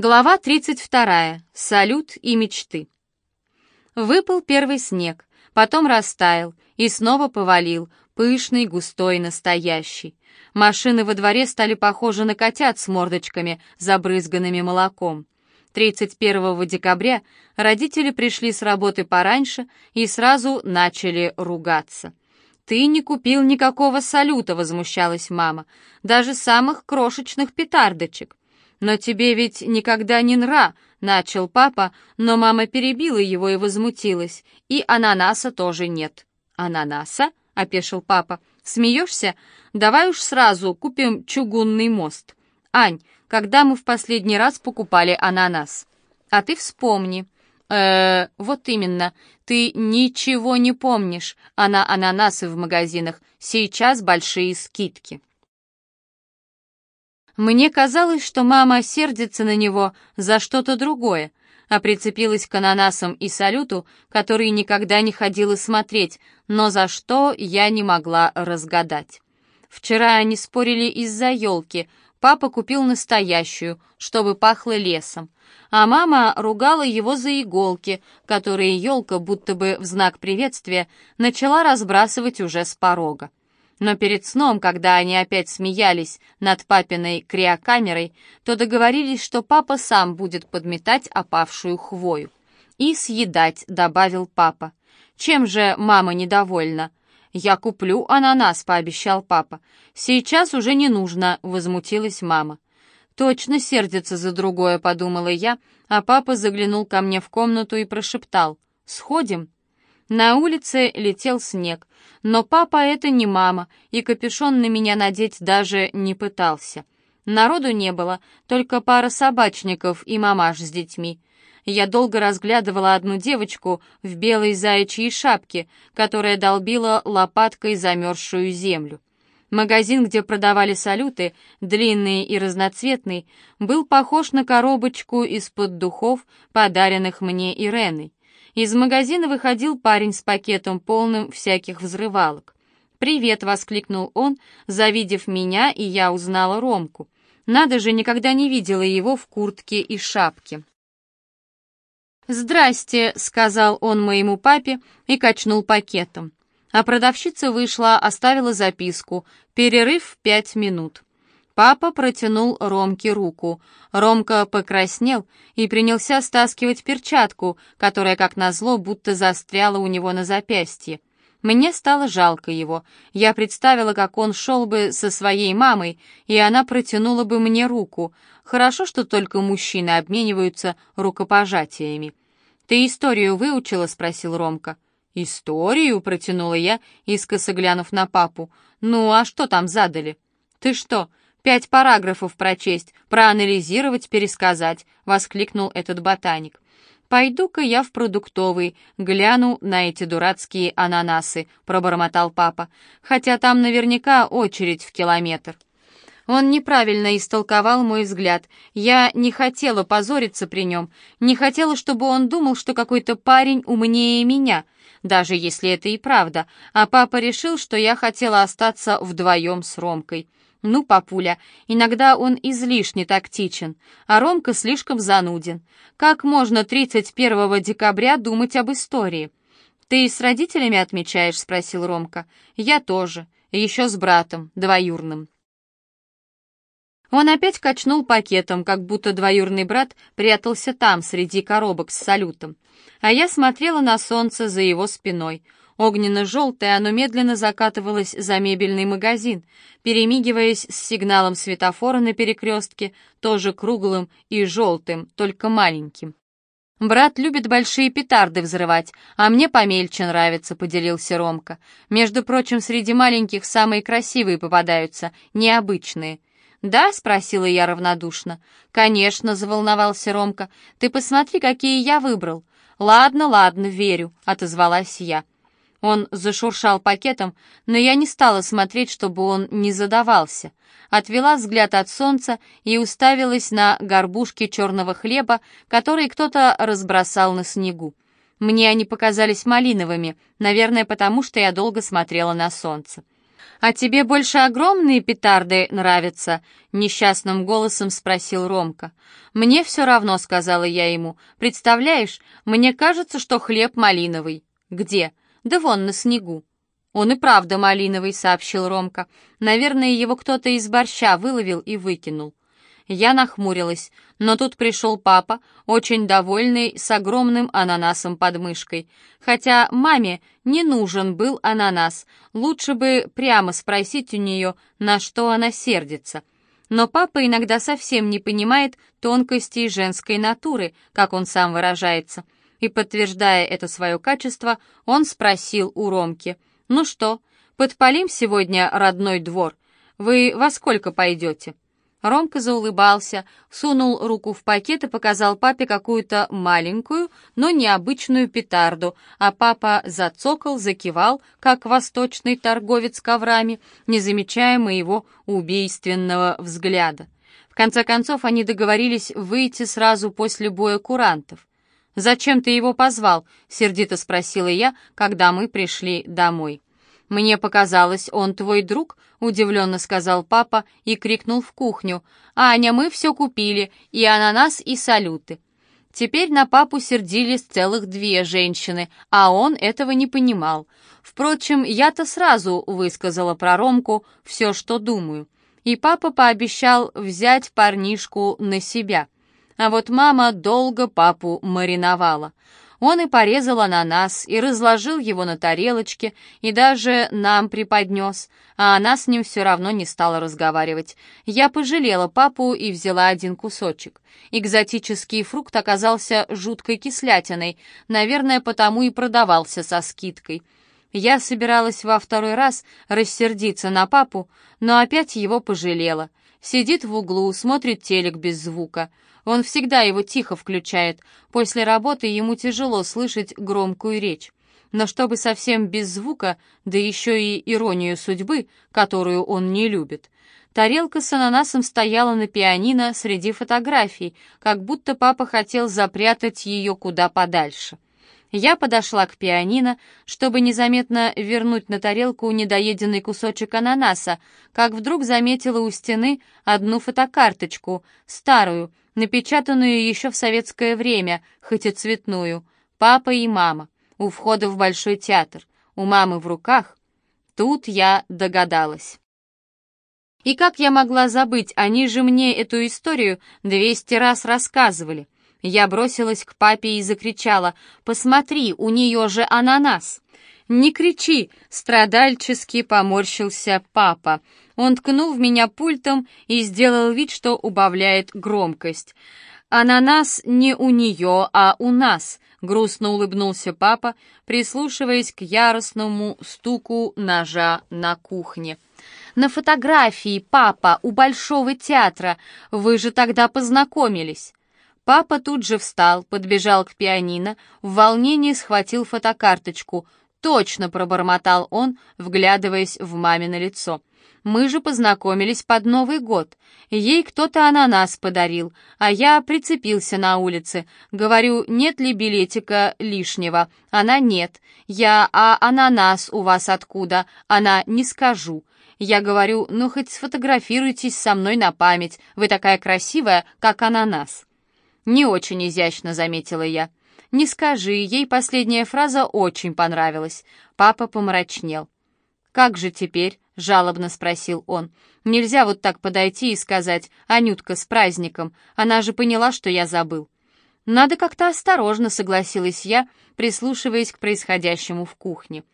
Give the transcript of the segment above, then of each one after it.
Глава 32. Салют и мечты. Выпал первый снег, потом растаял и снова повалил, пышный, густой, настоящий. Машины во дворе стали похожи на котят с мордочками, забрызганными молоком. 31 декабря родители пришли с работы пораньше и сразу начали ругаться. «Ты не купил никакого салюта», — возмущалась мама, «даже самых крошечных петардочек. «Но тебе ведь никогда не нра», — начал папа, но мама перебила его и возмутилась. «И ананаса тоже нет». «Ананаса?» — опешил папа. «Смеешься? Давай уж сразу купим чугунный мост. Ань, когда мы в последний раз покупали ананас?» «А ты вспомни». «Э, вот именно. Ты ничего не помнишь, а на ананасы в магазинах сейчас большие скидки». Мне казалось, что мама сердится на него за что-то другое, а прицепилась к ананасам и салюту, который никогда не ходила смотреть, но за что я не могла разгадать. Вчера они спорили из-за елки. Папа купил настоящую, чтобы пахло лесом, а мама ругала его за иголки, которые елка, будто бы в знак приветствия, начала разбрасывать уже с порога. Но перед сном, когда они опять смеялись над папиной криокамерой, то договорились, что папа сам будет подметать опавшую хвою. «И съедать», — добавил папа. «Чем же мама недовольна?» «Я куплю ананас», — пообещал папа. «Сейчас уже не нужно», — возмутилась мама. «Точно сердится за другое», — подумала я, а папа заглянул ко мне в комнату и прошептал. «Сходим?» На улице летел снег, но папа это не мама, и капюшон на меня надеть даже не пытался. Народу не было, только пара собачников и мамаш с детьми. Я долго разглядывала одну девочку в белой заячьей шапке, которая долбила лопаткой замерзшую землю. Магазин, где продавали салюты, длинный и разноцветный, был похож на коробочку из-под духов, подаренных мне Иреной. Из магазина выходил парень с пакетом, полным всяких взрывалок. «Привет!» — воскликнул он, завидев меня, и я узнала Ромку. Надо же, никогда не видела его в куртке и шапке. «Здрасте», — сказал он моему папе и качнул пакетом. А продавщица вышла, оставила записку. Перерыв пять минут. Папа протянул Ромке руку. Ромка покраснел и принялся стаскивать перчатку, которая, как назло, будто застряла у него на запястье. Мне стало жалко его. Я представила, как он шел бы со своей мамой, и она протянула бы мне руку. Хорошо, что только мужчины обмениваются рукопожатиями. «Ты историю выучила?» — спросил Ромка. «Историю?» — протянула я, искоса глянув на папу. «Ну, а что там задали?» «Ты что, Пять параграфов прочесть, проанализировать, пересказать», — воскликнул этот ботаник. «Пойду-ка я в продуктовый, гляну на эти дурацкие ананасы», — пробормотал папа, «хотя там наверняка очередь в километр». Он неправильно истолковал мой взгляд. Я не хотела позориться при нем, не хотела, чтобы он думал, что какой-то парень умнее меня, даже если это и правда, а папа решил, что я хотела остаться вдвоем с Ромкой. Ну, папуля, иногда он излишне тактичен, а Ромка слишком зануден. Как можно 31 декабря думать об истории? Ты с родителями отмечаешь, спросил Ромка. Я тоже, еще с братом, двоюрным. Он опять качнул пакетом, как будто двоюрный брат прятался там, среди коробок с салютом. А я смотрела на солнце за его спиной — Огненно-желтое оно медленно закатывалось за мебельный магазин, перемигиваясь с сигналом светофора на перекрестке, тоже круглым и желтым, только маленьким. «Брат любит большие петарды взрывать, а мне помельче нравится», — поделился Ромка. «Между прочим, среди маленьких самые красивые попадаются, необычные». «Да?» — спросила я равнодушно. «Конечно», — заволновался Ромка. «Ты посмотри, какие я выбрал». «Ладно, ладно, верю», — отозвалась я. Он зашуршал пакетом, но я не стала смотреть, чтобы он не задавался. Отвела взгляд от солнца и уставилась на горбушки черного хлеба, которые кто-то разбросал на снегу. Мне они показались малиновыми, наверное, потому что я долго смотрела на солнце. «А тебе больше огромные петарды нравятся?» — несчастным голосом спросил Ромка. «Мне все равно», — сказала я ему. «Представляешь, мне кажется, что хлеб малиновый». «Где?» «Да вон, на снегу». «Он и правда малиновый», — сообщил Ромка. «Наверное, его кто-то из борща выловил и выкинул». Я нахмурилась, но тут пришел папа, очень довольный, с огромным ананасом под мышкой. Хотя маме не нужен был ананас, лучше бы прямо спросить у нее, на что она сердится. Но папа иногда совсем не понимает тонкостей женской натуры, как он сам выражается. И, подтверждая это свое качество, он спросил у Ромки, «Ну что, подпалим сегодня родной двор? Вы во сколько пойдете?» Ромка заулыбался, сунул руку в пакет и показал папе какую-то маленькую, но необычную петарду, а папа зацокал, закивал, как восточный торговец коврами, не замечая моего убийственного взгляда. В конце концов они договорились выйти сразу после боя курантов. «Зачем ты его позвал?» — сердито спросила я, когда мы пришли домой. «Мне показалось, он твой друг», — удивленно сказал папа и крикнул в кухню. «Аня, мы все купили, и ананас, и салюты». Теперь на папу сердились целых две женщины, а он этого не понимал. Впрочем, я-то сразу высказала про Ромку все, что думаю. И папа пообещал взять парнишку на себя. А вот мама долго папу мариновала. Он и порезал ананас, и разложил его на тарелочке, и даже нам преподнес, а она с ним все равно не стала разговаривать. Я пожалела папу и взяла один кусочек. Экзотический фрукт оказался жуткой кислятиной, наверное, потому и продавался со скидкой. Я собиралась во второй раз рассердиться на папу, но опять его пожалела. Сидит в углу, смотрит телек без звука. Он всегда его тихо включает. После работы ему тяжело слышать громкую речь. Но чтобы совсем без звука, да еще и иронию судьбы, которую он не любит. Тарелка с ананасом стояла на пианино среди фотографий, как будто папа хотел запрятать ее куда подальше. Я подошла к пианино, чтобы незаметно вернуть на тарелку недоеденный кусочек ананаса, как вдруг заметила у стены одну фотокарточку, старую, напечатанную еще в советское время, хоть и цветную. Папа и мама. У входа в Большой театр. У мамы в руках. Тут я догадалась. И как я могла забыть, они же мне эту историю двести раз рассказывали. Я бросилась к папе и закричала «Посмотри, у нее же ананас!» «Не кричи!» — страдальчески поморщился папа. Он ткнул в меня пультом и сделал вид, что убавляет громкость. «Ананас не у нее, а у нас», — грустно улыбнулся папа, прислушиваясь к яростному стуку ножа на кухне. «На фотографии, папа, у Большого театра. Вы же тогда познакомились». Папа тут же встал, подбежал к пианино, в волнении схватил фотокарточку. «Точно!» — пробормотал он, вглядываясь в мамино лицо. «Мы же познакомились под Новый год. Ей кто-то ананас подарил, а я прицепился на улице. Говорю, нет ли билетика лишнего? Она нет. Я, а ананас у вас откуда? Она, не скажу. Я говорю, ну хоть сфотографируйтесь со мной на память. Вы такая красивая, как ананас». «Не очень изящно», — заметила я. «Не скажи, ей последняя фраза очень понравилась». Папа помрачнел. «Как же теперь?» — жалобно спросил он. «Нельзя вот так подойти и сказать, Анютка, с праздником. Она же поняла, что я забыл». «Надо как-то осторожно», — согласилась я, прислушиваясь к происходящему в кухне.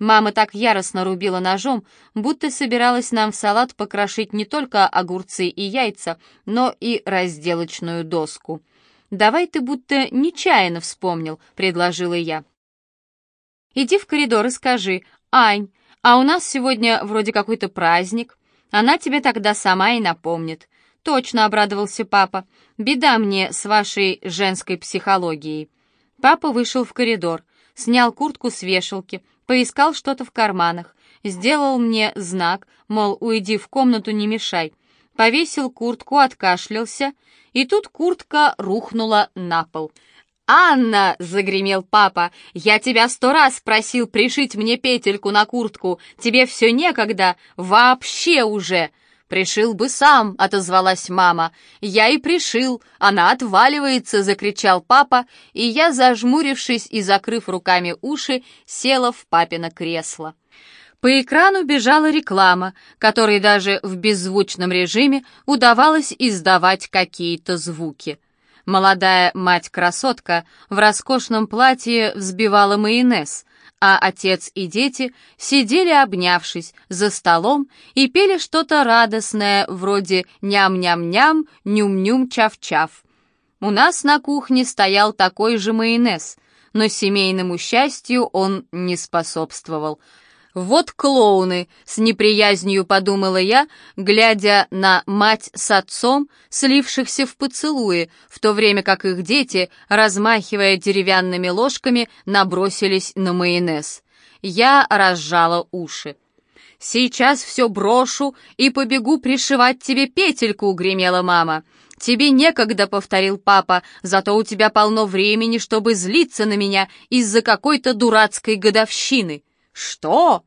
Мама так яростно рубила ножом, будто собиралась нам в салат покрошить не только огурцы и яйца, но и разделочную доску. «Давай ты будто нечаянно вспомнил», — предложила я. «Иди в коридор и скажи, Ань, а у нас сегодня вроде какой-то праздник. Она тебе тогда сама и напомнит». «Точно», — обрадовался папа. «Беда мне с вашей женской психологией». Папа вышел в коридор, снял куртку с вешалки, поискал что-то в карманах, сделал мне знак, мол, уйди в комнату, не мешай, повесил куртку, откашлялся, и тут куртка рухнула на пол. «Анна!» — загремел папа. «Я тебя сто раз просил пришить мне петельку на куртку. Тебе все некогда. Вообще уже!» «Пришил бы сам», — отозвалась мама. «Я и пришил. Она отваливается», — закричал папа, и я, зажмурившись и закрыв руками уши, села в папино кресло. По экрану бежала реклама, которой даже в беззвучном режиме удавалось издавать какие-то звуки. Молодая мать-красотка в роскошном платье взбивала майонез, а отец и дети сидели обнявшись за столом и пели что-то радостное вроде «ням-ням-ням, нюм-нюм-чав-чав». У нас на кухне стоял такой же майонез, но семейному счастью он не способствовал — «Вот клоуны!» — с неприязнью подумала я, глядя на мать с отцом, слившихся в поцелуи, в то время как их дети, размахивая деревянными ложками, набросились на майонез. Я разжала уши. «Сейчас все брошу и побегу пришивать тебе петельку», — гремела мама. «Тебе некогда», — повторил папа, «зато у тебя полно времени, чтобы злиться на меня из-за какой-то дурацкой годовщины». «Что?»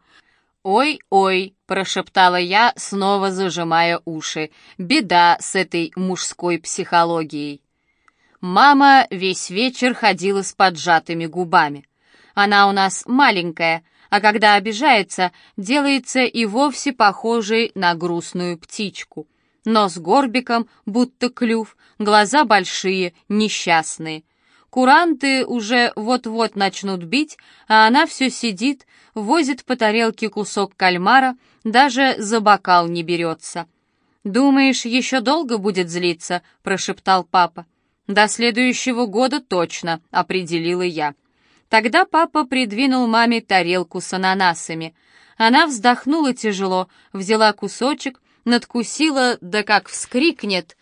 «Ой-ой», — прошептала я, снова зажимая уши. «Беда с этой мужской психологией». Мама весь вечер ходила с поджатыми губами. Она у нас маленькая, а когда обижается, делается и вовсе похожей на грустную птичку. Нос горбиком, будто клюв, глаза большие, несчастные. Куранты уже вот-вот начнут бить, а она все сидит, возит по тарелке кусок кальмара, даже за бокал не берется. «Думаешь, еще долго будет злиться?» — прошептал папа. «До следующего года точно», — определила я. Тогда папа придвинул маме тарелку с ананасами. Она вздохнула тяжело, взяла кусочек, надкусила, да как вскрикнет.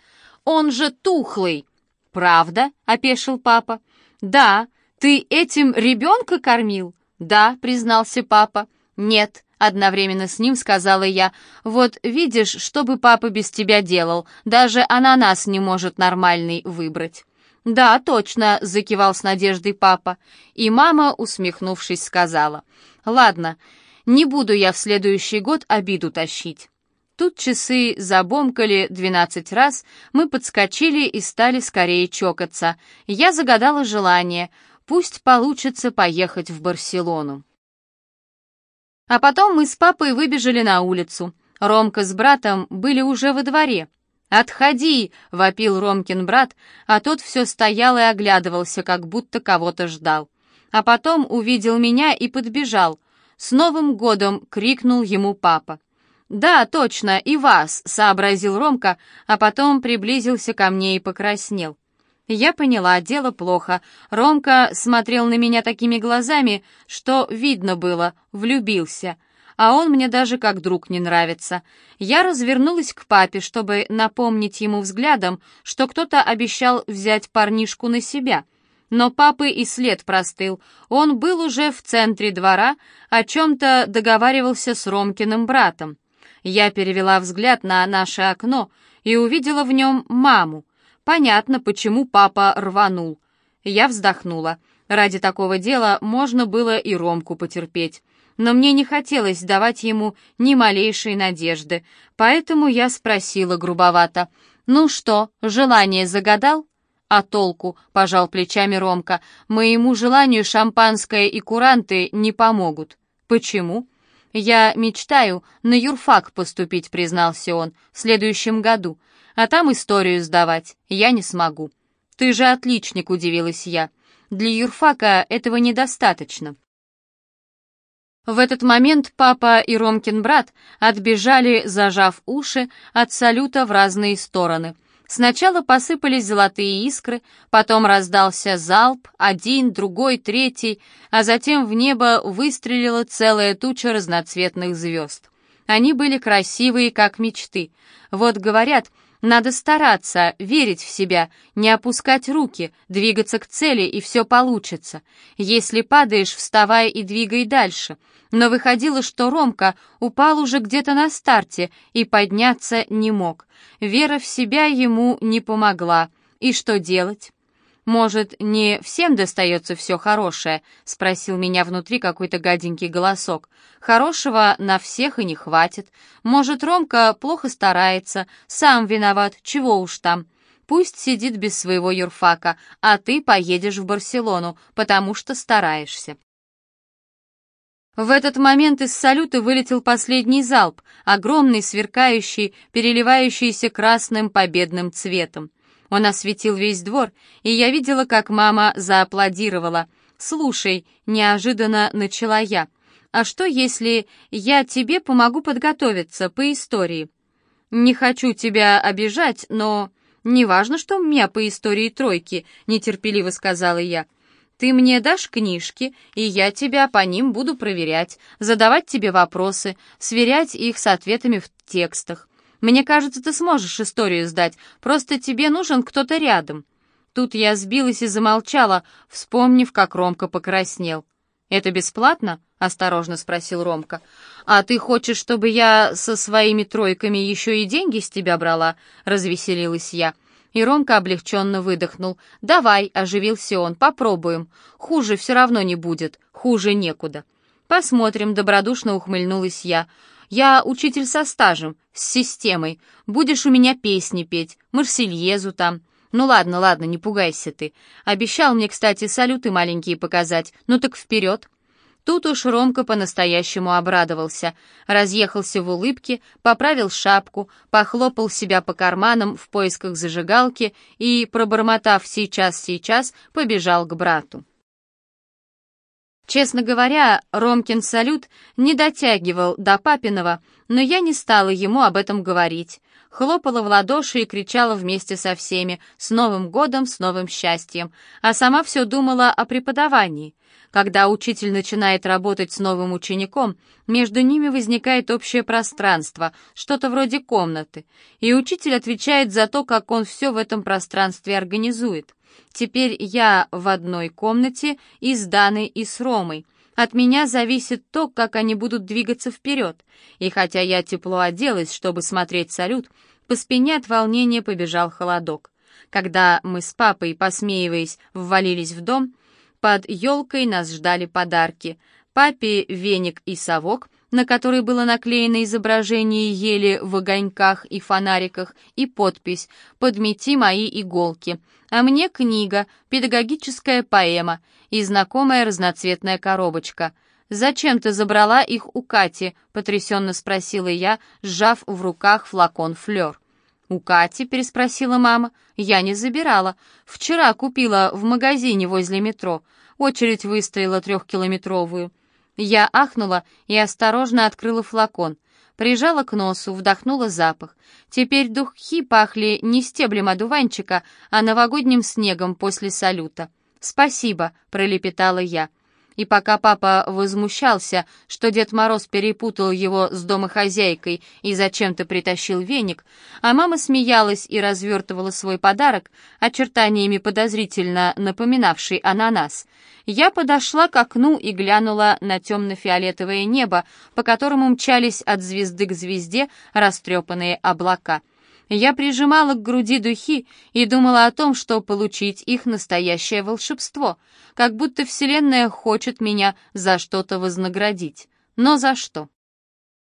«Он же тухлый!» «Правда?» — опешил папа. «Да, ты этим ребенка кормил?» «Да», — признался папа. «Нет», — одновременно с ним сказала я. «Вот видишь, что бы папа без тебя делал? Даже ананас не может нормальный выбрать». «Да, точно», — закивал с надеждой папа. И мама, усмехнувшись, сказала. «Ладно, не буду я в следующий год обиду тащить». Тут часы забомкали двенадцать раз, мы подскочили и стали скорее чокаться. Я загадала желание, пусть получится поехать в Барселону. А потом мы с папой выбежали на улицу. Ромка с братом были уже во дворе. «Отходи!» — вопил Ромкин брат, а тот все стоял и оглядывался, как будто кого-то ждал. А потом увидел меня и подбежал. «С Новым годом!» — крикнул ему папа. «Да, точно, и вас», — сообразил Ромка, а потом приблизился ко мне и покраснел. Я поняла, дело плохо. Ромка смотрел на меня такими глазами, что видно было, влюбился. А он мне даже как друг не нравится. Я развернулась к папе, чтобы напомнить ему взглядом, что кто-то обещал взять парнишку на себя. Но папы и след простыл. Он был уже в центре двора, о чем-то договаривался с Ромкиным братом. Я перевела взгляд на наше окно и увидела в нем маму. Понятно, почему папа рванул. Я вздохнула. Ради такого дела можно было и Ромку потерпеть. Но мне не хотелось давать ему ни малейшей надежды, поэтому я спросила грубовато. «Ну что, желание загадал?» «А толку?» — пожал плечами Ромка. «Моему желанию шампанское и куранты не помогут». «Почему?» «Я мечтаю на юрфак поступить», — признался он, — «в следующем году, а там историю сдавать я не смогу». «Ты же отличник», — удивилась я. «Для юрфака этого недостаточно». В этот момент папа и Ромкин брат отбежали, зажав уши, от салюта в разные стороны — Сначала посыпались золотые искры, потом раздался залп, один, другой, третий, а затем в небо выстрелила целая туча разноцветных звезд. Они были красивые, как мечты. Вот говорят, надо стараться, верить в себя, не опускать руки, двигаться к цели, и все получится. Если падаешь, вставай и двигай дальше. Но выходило, что Ромка упал уже где-то на старте и подняться не мог. Вера в себя ему не помогла. И что делать? «Может, не всем достается все хорошее?» — спросил меня внутри какой-то гаденький голосок. «Хорошего на всех и не хватит. Может, Ромка плохо старается, сам виноват, чего уж там. Пусть сидит без своего юрфака, а ты поедешь в Барселону, потому что стараешься». В этот момент из салюта вылетел последний залп, огромный, сверкающий, переливающийся красным победным цветом. Он осветил весь двор, и я видела, как мама зааплодировала. «Слушай», — неожиданно начала я, «а что, если я тебе помогу подготовиться по истории?» «Не хочу тебя обижать, но...» «Не важно, что у меня по истории тройки», — нетерпеливо сказала я. «Ты мне дашь книжки, и я тебя по ним буду проверять, задавать тебе вопросы, сверять их с ответами в текстах. Мне кажется, ты сможешь историю сдать, просто тебе нужен кто-то рядом». Тут я сбилась и замолчала, вспомнив, как Ромка покраснел. «Это бесплатно?» — осторожно спросил Ромка. «А ты хочешь, чтобы я со своими тройками еще и деньги с тебя брала?» — развеселилась я. И Ромка облегченно выдохнул. «Давай», — оживился он, — «попробуем. Хуже все равно не будет, хуже некуда». «Посмотрим», — добродушно ухмыльнулась я. Я учитель со стажем, с системой. Будешь у меня песни петь, Марсельезу там. Ну ладно, ладно, не пугайся ты. Обещал мне, кстати, салюты маленькие показать. Ну так вперед. Тут уж Ромка по-настоящему обрадовался. Разъехался в улыбке, поправил шапку, похлопал себя по карманам в поисках зажигалки и, пробормотав «сейчас-сейчас», побежал к брату. Честно говоря, Ромкин салют не дотягивал до папиного, но я не стала ему об этом говорить. Хлопала в ладоши и кричала вместе со всеми «С Новым годом, с новым счастьем!», а сама все думала о преподавании. Когда учитель начинает работать с новым учеником, между ними возникает общее пространство, что-то вроде комнаты, и учитель отвечает за то, как он все в этом пространстве организует. Теперь я в одной комнате и с Даной, и с Ромой. От меня зависит то, как они будут двигаться вперед. И хотя я тепло оделась, чтобы смотреть салют, по спине от волнения побежал холодок. Когда мы с папой, посмеиваясь, ввалились в дом, под елкой нас ждали подарки. Папе веник и совок — на которой было наклеено изображение ели в огоньках и фонариках и подпись «Подмети мои иголки», а мне книга, педагогическая поэма и знакомая разноцветная коробочка. «Зачем ты забрала их у Кати?» — потрясенно спросила я, сжав в руках флакон флёр. «У Кати?» — переспросила мама. «Я не забирала. Вчера купила в магазине возле метро. Очередь выстояла трехкилометровую. Я ахнула и осторожно открыла флакон. Прижала к носу, вдохнула запах. Теперь духи пахли не стеблем одуванчика, а новогодним снегом после салюта. «Спасибо», — пролепетала я. И пока папа возмущался, что Дед Мороз перепутал его с домохозяйкой и зачем-то притащил веник, а мама смеялась и развертывала свой подарок, очертаниями подозрительно напоминавший ананас, я подошла к окну и глянула на темно-фиолетовое небо, по которому мчались от звезды к звезде растрепанные облака — я прижимала к груди духи и думала о том, что получить их настоящее волшебство, как будто Вселенная хочет меня за что-то вознаградить. Но за что?